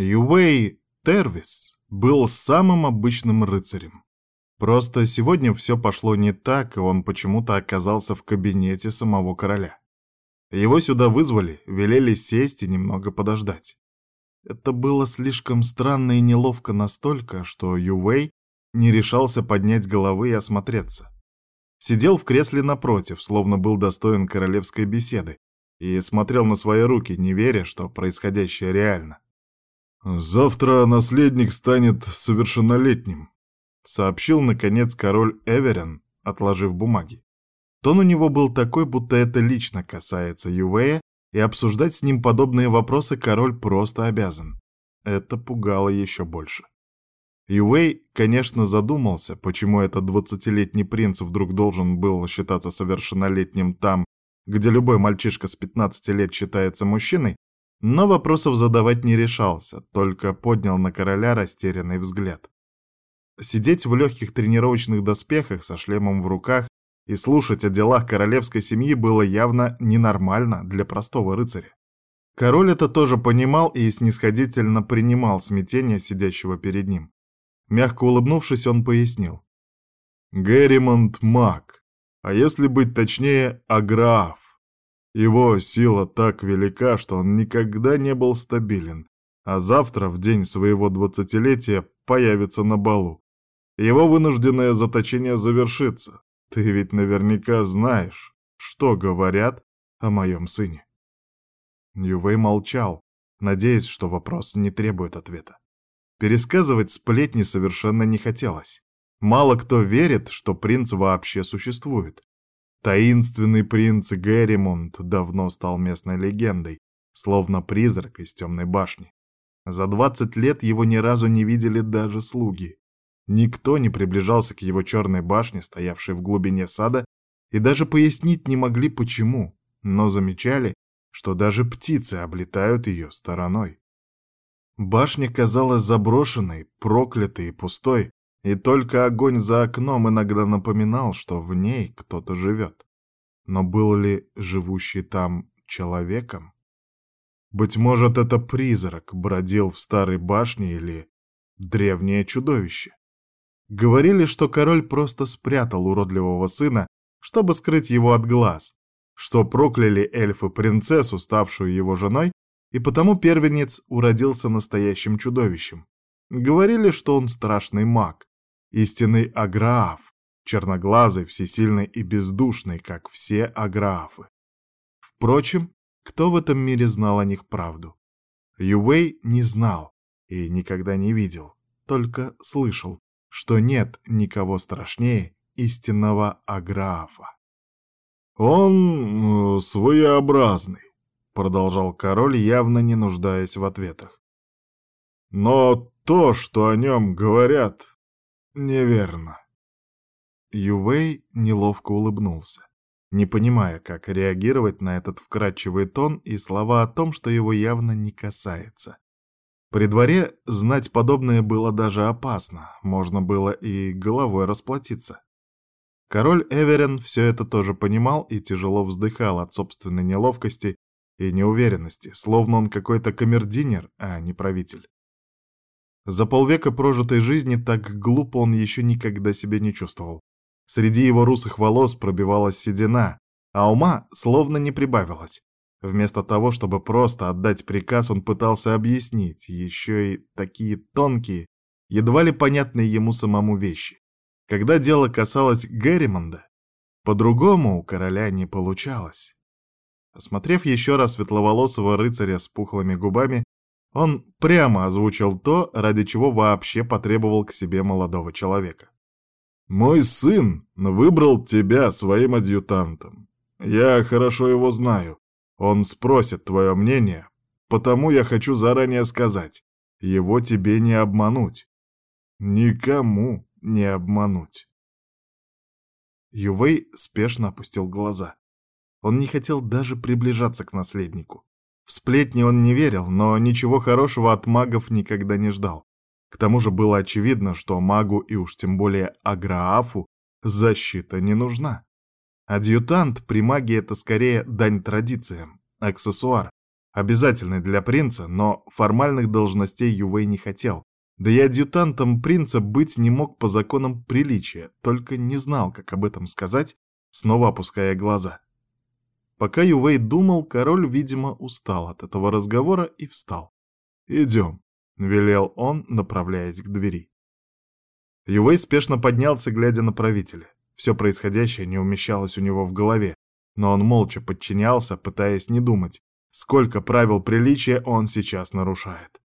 Ювей Тервис был самым обычным рыцарем. Просто сегодня все пошло не так, и он почему-то оказался в кабинете самого короля. Его сюда вызвали, велели сесть и немного подождать. Это было слишком странно и неловко настолько, что Ювей не решался поднять головы и осмотреться. Сидел в кресле напротив, словно был достоин королевской беседы, и смотрел на свои руки, не веря, что происходящее реально. «Завтра наследник станет совершеннолетним», — сообщил, наконец, король Эверен, отложив бумаги. Тон у него был такой, будто это лично касается Ювея, и обсуждать с ним подобные вопросы король просто обязан. Это пугало еще больше. Ювей, конечно, задумался, почему этот двадцатилетний принц вдруг должен был считаться совершеннолетним там, где любой мальчишка с 15 лет считается мужчиной, но вопросов задавать не решался, только поднял на короля растерянный взгляд. Сидеть в легких тренировочных доспехах со шлемом в руках и слушать о делах королевской семьи было явно ненормально для простого рыцаря. Король это тоже понимал и снисходительно принимал смятение сидящего перед ним. Мягко улыбнувшись, он пояснил. «Герримонт маг, а если быть точнее, аграф. Его сила так велика, что он никогда не был стабилен, а завтра, в день своего двадцатилетия, появится на балу. Его вынужденное заточение завершится, ты ведь наверняка знаешь, что говорят о моем сыне. Ювей молчал, надеясь, что вопрос не требует ответа. Пересказывать сплетни совершенно не хотелось. Мало кто верит, что принц вообще существует. Таинственный принц Герримонт давно стал местной легендой, словно призрак из темной башни. За двадцать лет его ни разу не видели даже слуги. Никто не приближался к его черной башне, стоявшей в глубине сада, и даже пояснить не могли почему, но замечали, что даже птицы облетают ее стороной. Башня казалась заброшенной, проклятой и пустой, и только огонь за окном иногда напоминал, что в ней кто-то живет. Но был ли живущий там человеком? Быть может, это призрак бродил в старой башне или древнее чудовище? Говорили, что король просто спрятал уродливого сына, чтобы скрыть его от глаз, что прокляли эльфы принцессу, ставшую его женой, и потому первенец уродился настоящим чудовищем. Говорили, что он страшный маг, истинный аграф, черноглазый, всесильный и бездушный, как все аграфы. Впрочем, кто в этом мире знал о них правду? Ювей не знал и никогда не видел, только слышал, что нет никого страшнее истинного Аграфа. «Он э, своеобразный», — продолжал король, явно не нуждаясь в ответах. «Но то, что о нем говорят, неверно». Ювей неловко улыбнулся, не понимая, как реагировать на этот вкрадчивый тон и слова о том, что его явно не касается. При дворе знать подобное было даже опасно, можно было и головой расплатиться. Король Эверен все это тоже понимал и тяжело вздыхал от собственной неловкости и неуверенности, словно он какой-то камердинер, а не правитель. За полвека прожитой жизни так глупо он еще никогда себя не чувствовал. Среди его русых волос пробивалась седина, а ума словно не прибавилось. Вместо того, чтобы просто отдать приказ, он пытался объяснить еще и такие тонкие, едва ли понятные ему самому вещи. Когда дело касалось Герримонда, по-другому у короля не получалось. Осмотрев еще раз светловолосого рыцаря с пухлыми губами, он прямо озвучил то, ради чего вообще потребовал к себе молодого человека. «Мой сын выбрал тебя своим адъютантом. Я хорошо его знаю. Он спросит твое мнение, потому я хочу заранее сказать, его тебе не обмануть. Никому не обмануть. Ювей спешно опустил глаза. Он не хотел даже приближаться к наследнику. В сплетни он не верил, но ничего хорошего от магов никогда не ждал. К тому же было очевидно, что магу и уж тем более Аграафу защита не нужна. Адъютант при магии — это скорее дань традициям, аксессуар, обязательной для принца, но формальных должностей Ювей не хотел. Да и адъютантом принца быть не мог по законам приличия, только не знал, как об этом сказать, снова опуская глаза. Пока Ювей думал, король, видимо, устал от этого разговора и встал. «Идем», — велел он, направляясь к двери. Ювей спешно поднялся, глядя на правителя. Все происходящее не умещалось у него в голове, но он молча подчинялся, пытаясь не думать, сколько правил приличия он сейчас нарушает.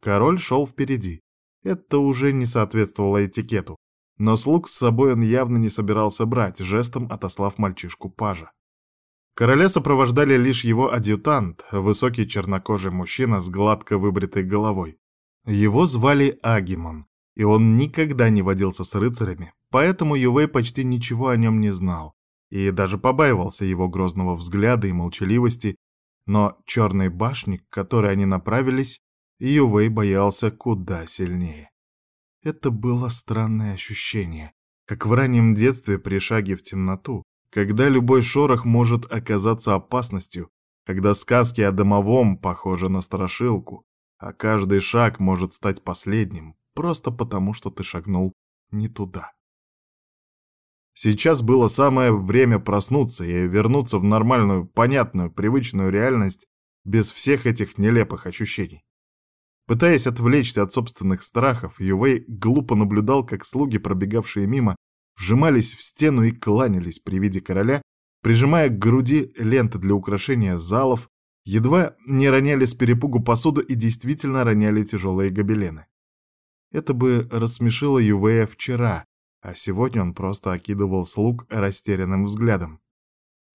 Король шел впереди. Это уже не соответствовало этикету, но слуг с собой он явно не собирался брать, жестом отослав мальчишку пажа. Короля сопровождали лишь его адъютант, высокий чернокожий мужчина с гладко выбритой головой. Его звали Агимон, и он никогда не водился с рыцарями, поэтому Ювей почти ничего о нем не знал и даже побаивался его грозного взгляда и молчаливости, но черной башни, к которой они направились, Ювей боялся куда сильнее. Это было странное ощущение, как в раннем детстве при шаге в темноту, когда любой шорох может оказаться опасностью, когда сказки о домовом похожи на страшилку, а каждый шаг может стать последним, просто потому, что ты шагнул не туда. Сейчас было самое время проснуться и вернуться в нормальную, понятную, привычную реальность без всех этих нелепых ощущений. Пытаясь отвлечься от собственных страхов, Ювей глупо наблюдал, как слуги, пробегавшие мимо, вжимались в стену и кланялись при виде короля, прижимая к груди ленты для украшения залов, едва не роняли с перепугу посуду и действительно роняли тяжелые гобелены. Это бы рассмешило Ювея вчера, а сегодня он просто окидывал слуг растерянным взглядом.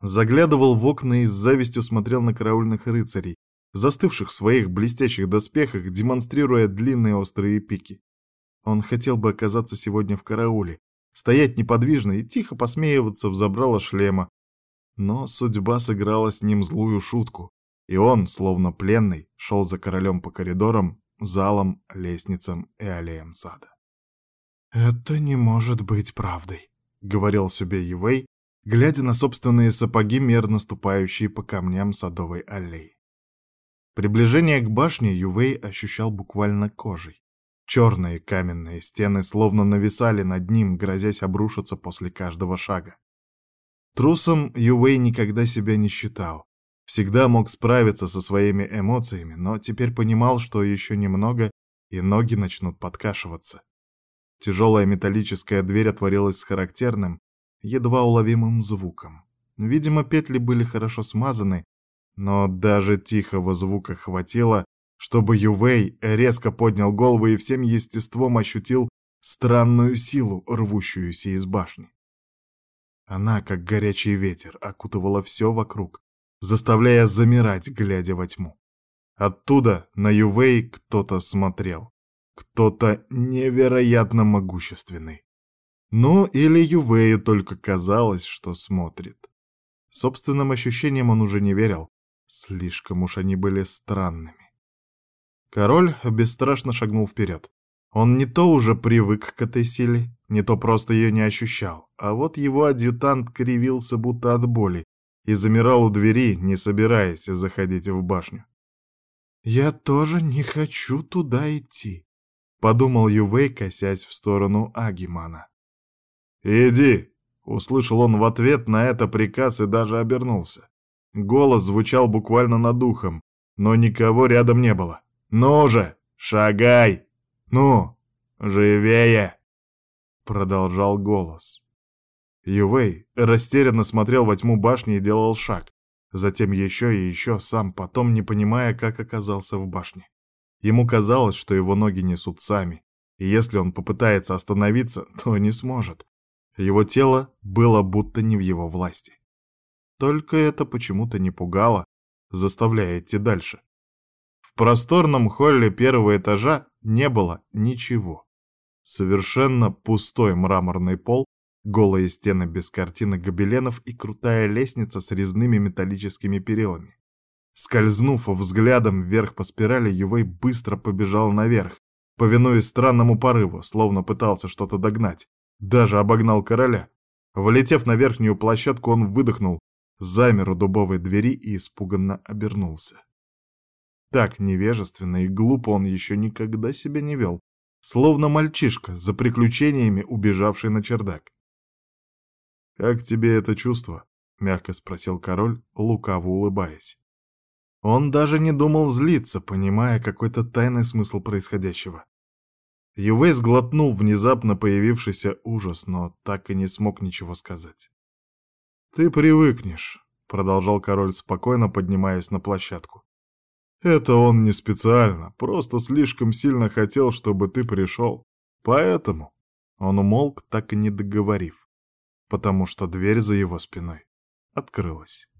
Заглядывал в окна и с завистью смотрел на караульных рыцарей, застывших в своих блестящих доспехах, демонстрируя длинные острые пики. Он хотел бы оказаться сегодня в карауле, стоять неподвижно и тихо посмеиваться в забрало шлема. Но судьба сыграла с ним злую шутку, и он, словно пленный, шел за королем по коридорам, залам, лестницам и аллеям сада. «Это не может быть правдой», — говорил себе Евей, глядя на собственные сапоги, мерно ступающие по камням садовой аллеи. Приближение к башне Ювей ощущал буквально кожей. Черные каменные стены словно нависали над ним, грозясь обрушиться после каждого шага. Трусом Ювей никогда себя не считал. Всегда мог справиться со своими эмоциями, но теперь понимал, что еще немного, и ноги начнут подкашиваться. Тяжелая металлическая дверь отворилась с характерным, едва уловимым звуком. Видимо, петли были хорошо смазаны, но даже тихого звука хватило, чтобы Ювей резко поднял голову и всем естеством ощутил странную силу, рвущуюся из башни. Она, как горячий ветер, окутывала все вокруг, заставляя замирать, глядя во тьму. Оттуда на Ювей кто-то смотрел. Кто-то невероятно могущественный. Ну, или Ювею только казалось, что смотрит. Собственным ощущениям он уже не верил. Слишком уж они были странными. Король бесстрашно шагнул вперед. Он не то уже привык к этой силе, не то просто ее не ощущал, а вот его адъютант кривился будто от боли и замирал у двери, не собираясь заходить в башню. «Я тоже не хочу туда идти», — подумал Ювей, косясь в сторону Агимана. «Иди!» — услышал он в ответ на это приказ и даже обернулся. Голос звучал буквально над ухом, но никого рядом не было. «Ну же, шагай! Ну, живее!» Продолжал голос. Ювей растерянно смотрел во тьму башни и делал шаг. Затем еще и еще, сам потом не понимая, как оказался в башне. Ему казалось, что его ноги несут сами, и если он попытается остановиться, то не сможет. Его тело было будто не в его власти. Только это почему-то не пугало, заставляя идти дальше. Просторном холле первого этажа не было ничего. Совершенно пустой мраморный пол, голые стены без картинок гобеленов и крутая лестница с резными металлическими перилами. Скользнув взглядом вверх по спирали, Ювей быстро побежал наверх, повинуясь странному порыву, словно пытался что-то догнать. Даже обогнал короля. Влетев на верхнюю площадку, он выдохнул, замер у дубовой двери и испуганно обернулся. Так невежественно и глупо он еще никогда себя не вел, словно мальчишка за приключениями, убежавший на чердак. «Как тебе это чувство?» — мягко спросил король, лукаво улыбаясь. Он даже не думал злиться, понимая какой-то тайный смысл происходящего. Ювей сглотнул внезапно появившийся ужас, но так и не смог ничего сказать. «Ты привыкнешь», — продолжал король спокойно, поднимаясь на площадку. Это он не специально, просто слишком сильно хотел, чтобы ты пришел. Поэтому он умолк, так и не договорив, потому что дверь за его спиной открылась.